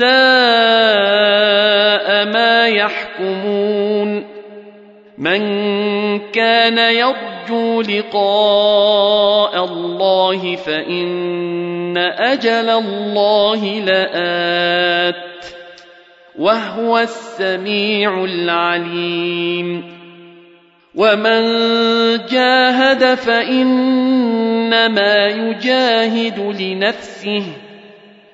ساء ما يحكمون من كان يرجو لقاء الله فإن أجل الله لآت وهو السميع العليم ومن جاهد فإنما يجاهد لنفسه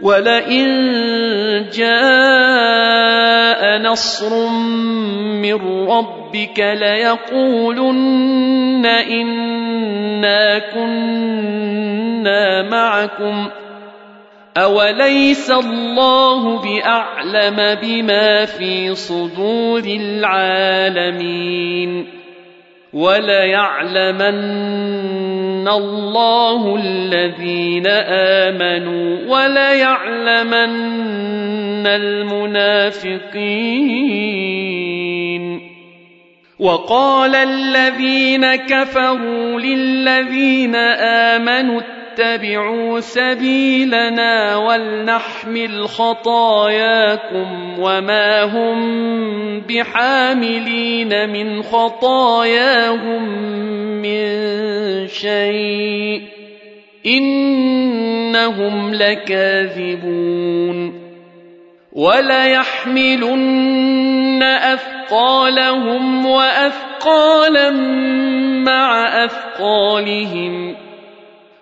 ولئن جاء نصر من ربك ليقولن انا كنا معكم اوليس الله باعلم بما في صدور العالمين وليعلمن الله الذين امنوا وليعلمن المنافقين وقال الذين كفروا للذين امنوا اتبعوا سبيلنا ولنحمل خطاياكم وما هم بحاملين من خطاياهم من شيء إنهم لكاذبون وليحملن أثقالهم وأثقالا مع أثقالهم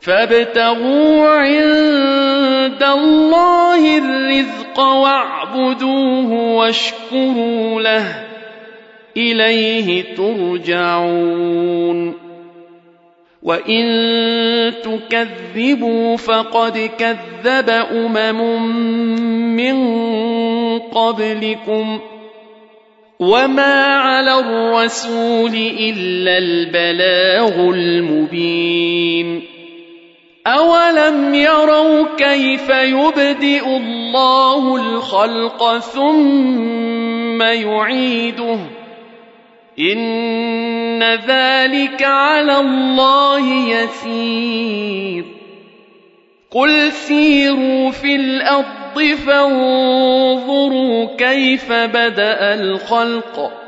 فابتغوا عند الله الرزق واعبدوه واشكروا له. إليه ترجعون. وإن تكذبوا فقد كذب أمم من قبلكم. وما على الرسول الا البلاغ المبين أولم يروا كيف يبدئ الله الخلق ثم يعيده إن ذلك على الله يسير قل سيروا في الأرض فانظروا كيف بدأ الخلق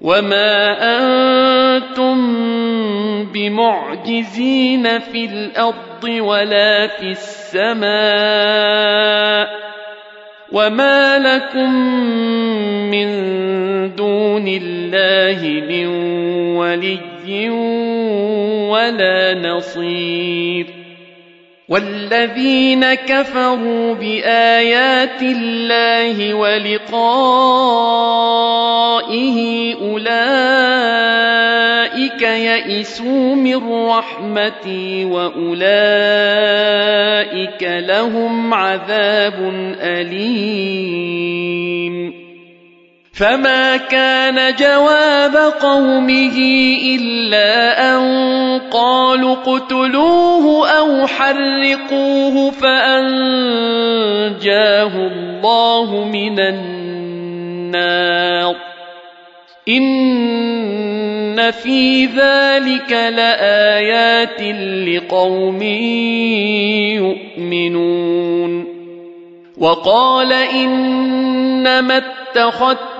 وما أنتم بمعجزين في الأرض ولا في السماء وما لكم من دون الله من ولي ولا نصير والذين كفروا بآيات الله ولقائه أولئك يئسوا من رحمتي وأولئك لهم عذاب أليم. فما كان جواب قومه إلا أن قالوا اقتلوه أو حرقوه فأنجاه الله من النار إن في ذلك لآيات لقوم يؤمنون وقال إنما اتخذت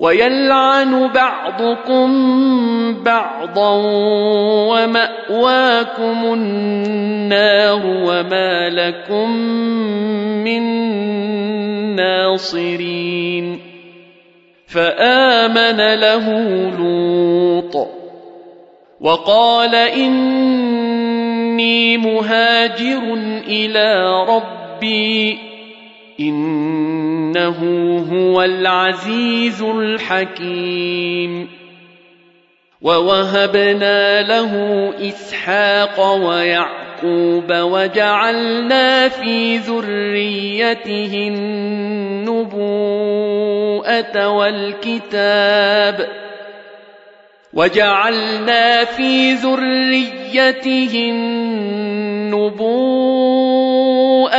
ويلعن بعضكم بعضا ومأواكم النار وما لكم من ناصرين. فآمن له لوط وقال إني مهاجر إلى ربي إنه هو العزيز الحكيم. ووهبنا له إسحاق ويعقوب وجعلنا في ذريته النبوءة والكتاب. وجعلنا في ذريته النبوءة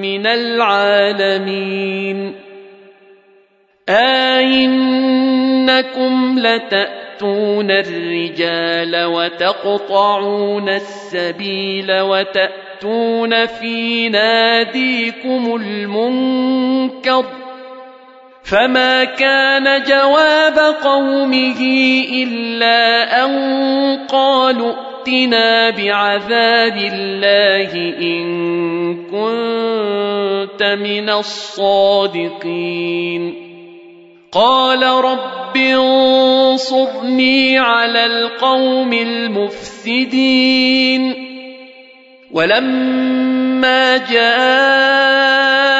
من العالمين. أئنكم لتأتون الرجال وتقطعون السبيل وتأتون في ناديكم المنكر فما كان جواب قومه إلا أن قالوا ائتنا بعذاب الله إن كنت من الصادقين. قال رب انصرني على القوم المفسدين. ولما جاءت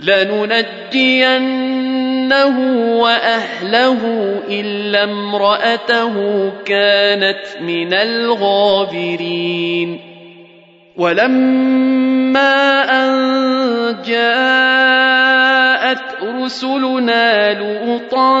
لننجينه وأهله إلا امرأته كانت من الغابرين. ولما أن جاءت رسلنا لوطا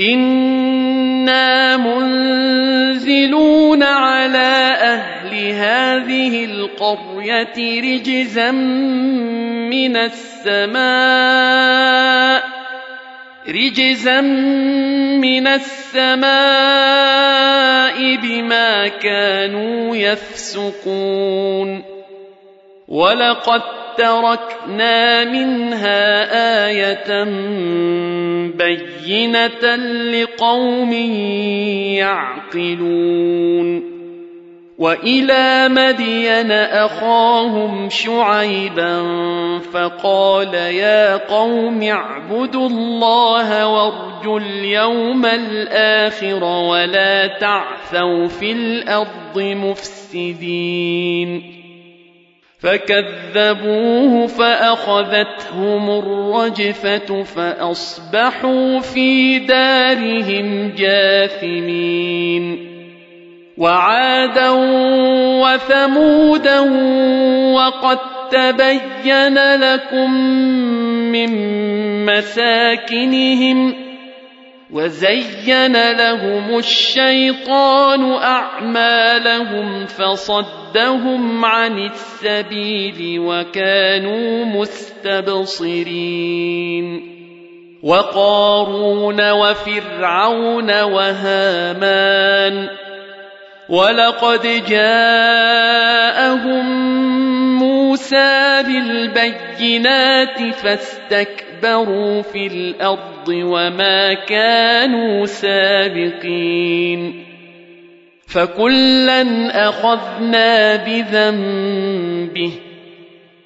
إنا منزلون على أهل هذه القرية رجزا من السماء رجزا من السماء بما كانوا يفسقون ولقد تركنا منها آية بينة لقوم يعقلون. وإلى مدين أخاهم شعيبا فقال يا قوم اعبدوا الله وارجوا اليوم الآخر ولا تعثوا في الأرض مفسدين. فكذبوه فأخذتهم الرجفة فأصبحوا في دارهم جاثمين. وعادا وثمودا وقد تبين لكم من مساكنهم وزين لهم الشيطان أعمالهم فصدهم عن السبيل وكانوا مستبصرين. وقارون وفرعون وهامان. ولقد جاءهم موسى بالبينات فاستكبروا في الأرض وما كانوا سابقين فكلا أخذنا بذنبه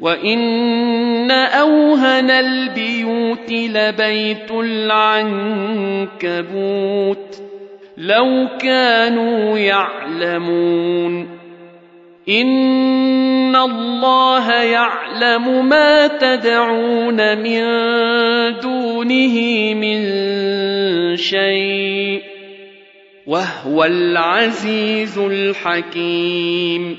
وان اوهن البيوت لبيت العنكبوت لو كانوا يعلمون ان الله يعلم ما تدعون من دونه من شيء وهو العزيز الحكيم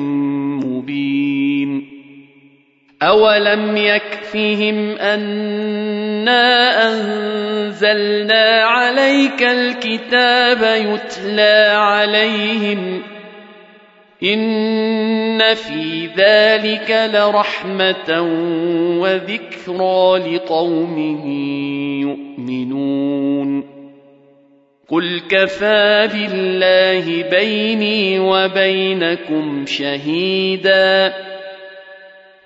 أولم يكفهم أنا أنزلنا عليك الكتاب يتلى عليهم إن في ذلك لرحمة وذكرى لقوم يؤمنون قل كفى بالله بيني وبينكم شهيداً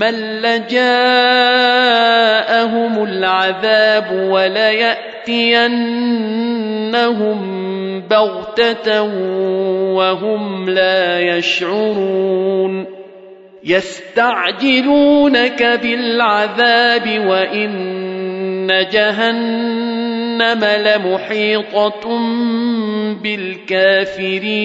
من لجاءهم العذاب ولياتينهم بغته وهم لا يشعرون يستعجلونك بالعذاب وان جهنم لمحيطه بالكافرين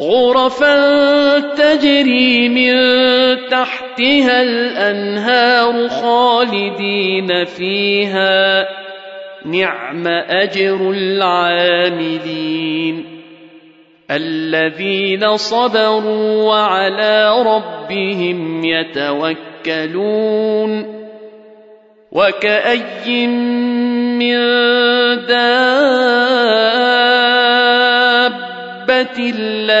غرفا تجري من تحتها الأنهار خالدين فيها. نعم أجر العاملين. الذين صبروا وعلى ربهم يتوكلون. وكأي من دابة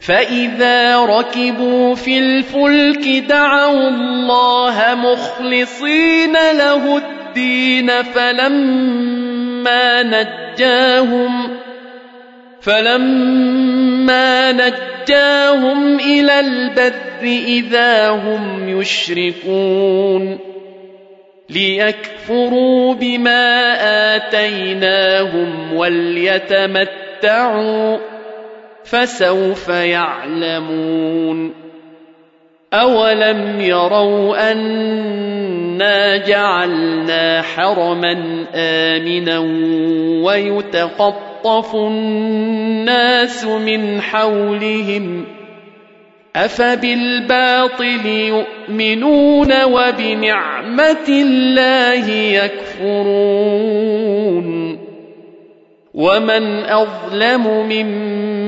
فإذا ركبوا في الفلك دعوا الله مخلصين له الدين فلما نجاهم فلما نجاهم إلى البر إذا هم يشركون ليكفروا بما آتيناهم وليتمتعوا فسوف يعلمون أولم يروا أنا جعلنا حرما آمنا ويتخطف الناس من حولهم ۖ أفبالباطل يؤمنون وبنعمة الله يكفرون ومن أظلم ممن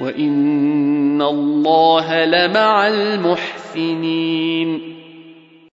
وإن الله لمع المحسنين